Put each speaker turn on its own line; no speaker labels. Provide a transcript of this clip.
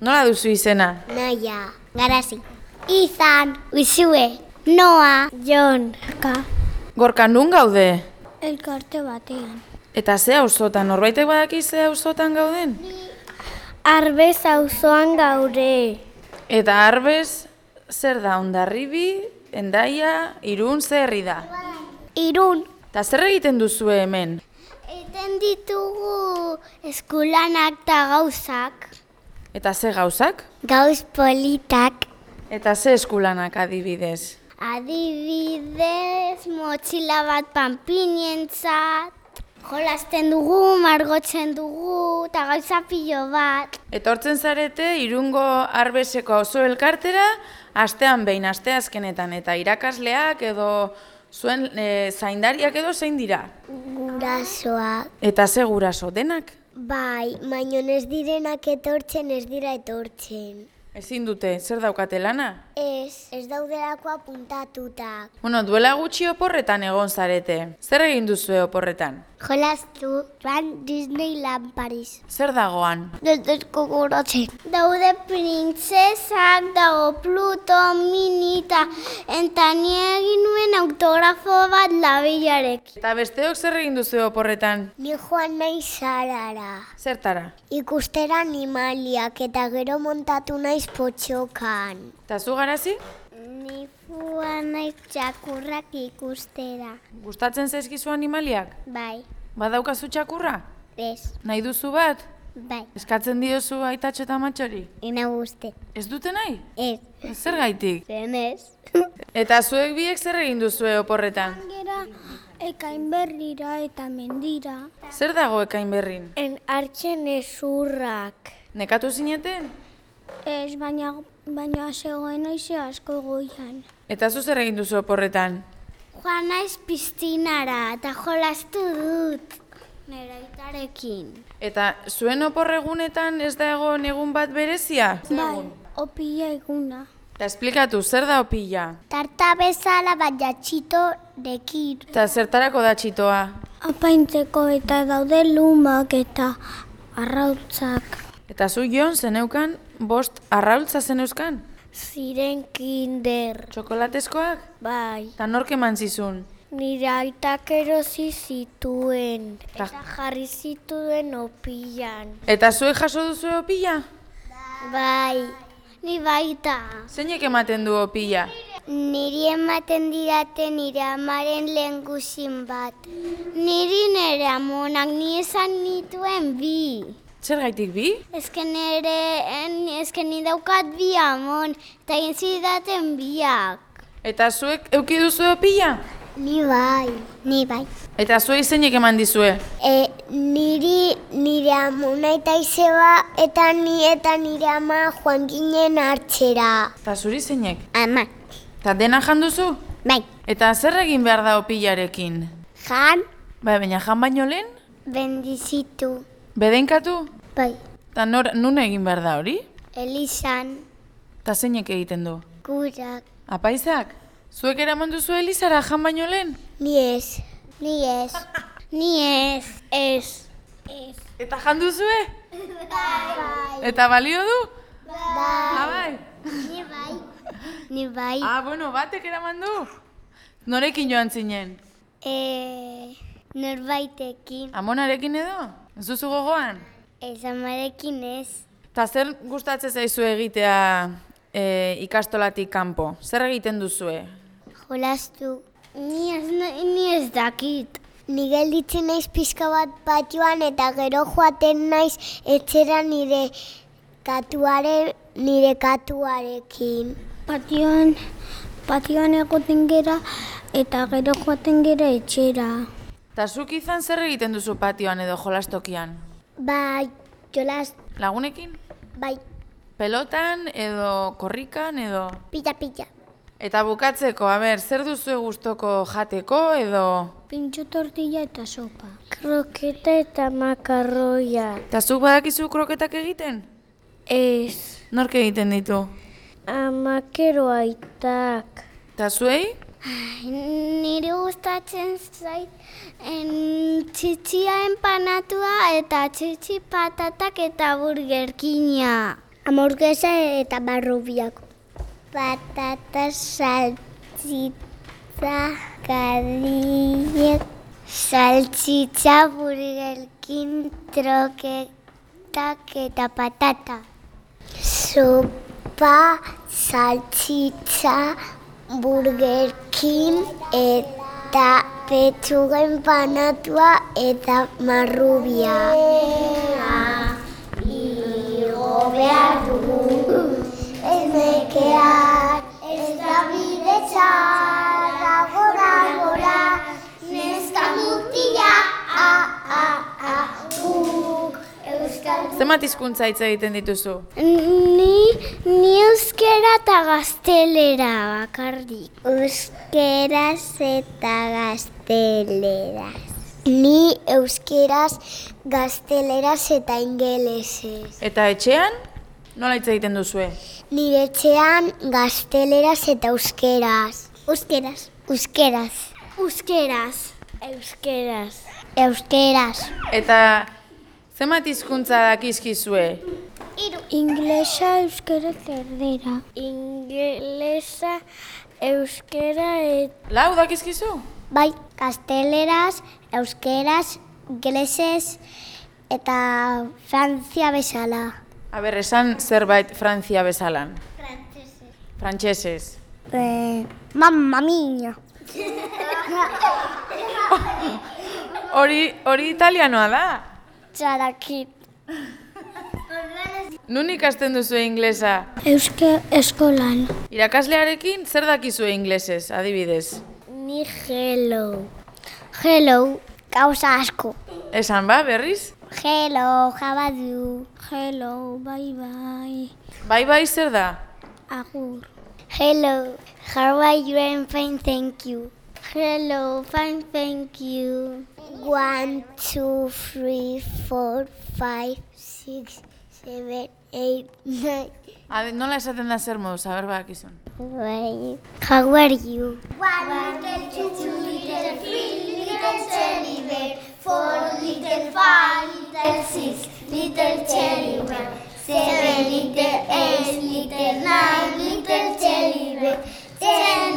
Nola duzu izena?
Naia, garazi. Izan, uizue, Noa, Jon, Ka,
Gorka nun gaude?
elkarte batean.
Eta ze auzotan, norbaitek badaki ze auzotan gauden?
Arbez auzoan gaure.
Eta arbez, zer da, ondarribi, endaia, irun, ze herri da?
Irun.
Eta zer egiten duzue hemen?
Eten ditugu eskulanak eta gauzak.
Eta ze gauzak?
Gauz politak.
Eta ze eskulanak adibidez?
Adibidez, motxila bat panpinientzat. Jolasten dugu, margotzen dugu, eta gauza pilo bat.
Etortzen zarete irungo arbeseko auzo elkartera, astean behin, asteazkenetan, eta irakasleak edo zuen e, zaindariak edo zein dira?
Gurasoak.
Eta ze guraso, denak?
Bai, baino ez direnak etortzen ez dira etortzen.
Ezin dute, zer daukate lana?
Ez, ez daudelako apuntatuta.
Bueno, duela gutxi oporretan egon zarete. Zer egin duzue oporretan?
Jolastu, van Disneyland Paris.
Zer dagoan?
Detesko goratzen. Daude printzesak, dago Pluto, Minita, eta ni egin nuen autografo bat labilarek.
Eta besteok zer egin duzue oporretan?
Ni joan nahi zarara.
Zertara?
Ikustera animaliak eta gero montatu naiz potxokan.
Eta zu garazi?
Ni fuan txakurrak ikustera.
Gustatzen zaizkizu animaliak?
Bai,
Badaukazu txakurra?
ez,
Nahi duzu bat?
bai,
Eskatzen diozu aitatxo eta matxori?
ina guzti.
Ez dute nahi?
Ez,
Zer gaitik?
zen ez.
Eta zuek biek zer egin duzue oporretan?
Gera, ekain berrira eta mendira.
Zer dago ekain berrin?
En hartzen ezurrak.
Nekatu zineten?
Ez, baina, baina zegoen aize asko goian.
Eta zu zer egin duzu oporretan?
Joan naiz piztinara eta jolastu dut. Nera itarekin.
Eta zuen oporregunetan ez da egon egun bat berezia?
Bai, opila eguna.
Eta esplikatu, zer da opila?
Tarta bezala baina txito dekin.
Eta zertarako da txitoa?
Apaintzeko eta daude lumak eta arrautzak.
Eta zu jon zeneukan bost arraultza zeneuzkan?
Ziren kinder.
Txokolatezkoak?
Bai.
Eta nork eman zizun?
Nire aitak erosi zituen. Eta jarri zituen opilan.
Eta zuek jaso duzu opila?
Bai. Ni baita.
Zeinek ematen du opila?
Niri ematen didate nire amaren lehen guzin bat. Niri nire amonak ni esan nituen bi.
Zer gaitik bi?
Ezken nire, en, ezken daukat bi amon, eta egin zidaten biak.
Eta zuek euki duzu opila?
Ni bai. Ni bai.
Eta zuei zeinek eman dizue?
E, niri nire amona eta izeba eta ni eta nire ama joan ginen hartzera.
Eta zuri zeinek?
Ama.
Eta dena jan duzu?
Bai.
Eta zer egin behar da opilarekin?
Jan,
Bai, baina jan baino lehen?
bendizitu.
Bedenkatu?
Bai.
Eta nor, nun egin behar da hori?
Elizan,
Eta zeinek egiten du?
gurak.
Apaizak? Zuek eraman duzu Elizara jan baino lehen?
Ni ez. Ni ez. Ni ez. Ez. Ez.
Eta jan duzue?
Bai.
Eta balio du?
Bai.
Ah, bai.
Ni bai. Ni bai.
Ah, bueno, batek eraman du? Norekin joan zinen?
E, norbaitekin.
Amonarekin edo? Ez duzu gogoan?
Ez amarekin ez.
Eta zer gustatzen zaizu egitea e, ikastolatik kanpo? Zer egiten duzue?
Jolastu. Ni ez, ni ez dakit. Ni gelditzen naiz pixka bat patioan eta gero joaten naiz etxera nire katuare, nire katuarekin. Patioan, patioan egoten gera eta gero joaten gera etxera.
Eta zuk izan zer egiten duzu patioan edo jolastokian?
Bai, jolas,
Lagunekin?
bai,
Pelotan edo korrikan edo...
pilla, pilla.
Eta bukatzeko, a ber, zer duzu gustoko jateko edo...
Pintxo tortilla eta sopa. Kroketa eta makarroia.
Eta zuk badakizu kroketak egiten?
Ez.
Nork egiten ditu?
Amakero aitak.
Eta zuei?
Nire gustatzen zait en, txitxia empanatua eta txitxi patatak eta burgerkina. Hamburguesa eta barrubiako. Patata saltzitza gadiek. Saltzitza burgerkin troketak eta patata. Sopa saltzitza burgerkin eta petxuga empanatua eta marrubia.
Zenbat hizkuntza hitz egiten dituzu?
Ni, ni euskera eta gaztelera bakarrik. Euskeraz eta gazteleraz. Ni euskeraz, gazteleraz eta ingelesez.
Eta etxean? Nola hitz egiten duzue?
Nire etxean gazteleraz eta euskeraz. Euskeraz. Euskeraz. Euskeraz. Euskeraz. Euskeraz.
Eta zenbat hizkuntza dakizkizue?
Iru. Inglesa, euskera, erdera. Inglesa, euskera eta...
Lau dakizkizu?
Bai, gazteleraz, euskeraz, ingelesez eta Frantzia bezala.
Aber, esan zerbait Frantzia bezalan. Frantsesez.
Eh, mamma mia.
Hori, hori italianoa da.
Txarakit.
Nun ikasten duzu inglesa?
Euske eskolan.
Irakaslearekin zer dakizue inglesez, adibidez?
Ni hello. Hello, gauza asko.
Esan ba, berriz?
Hello, how are you? Hello, bye bye.
Bai bai zer da?
Agur. Hello, how are you? I'm fine, thank you. Hello, fine, thank you. One, two, three, four, five, six, seven, eight, nine.
Ade, nola esaten da zer moduz, aber bakizun.
Right. How are you? One little, two little, three little teddy bear, four little, five little, six little teddy bear, seven little, eight little, nine little teddy bear, ten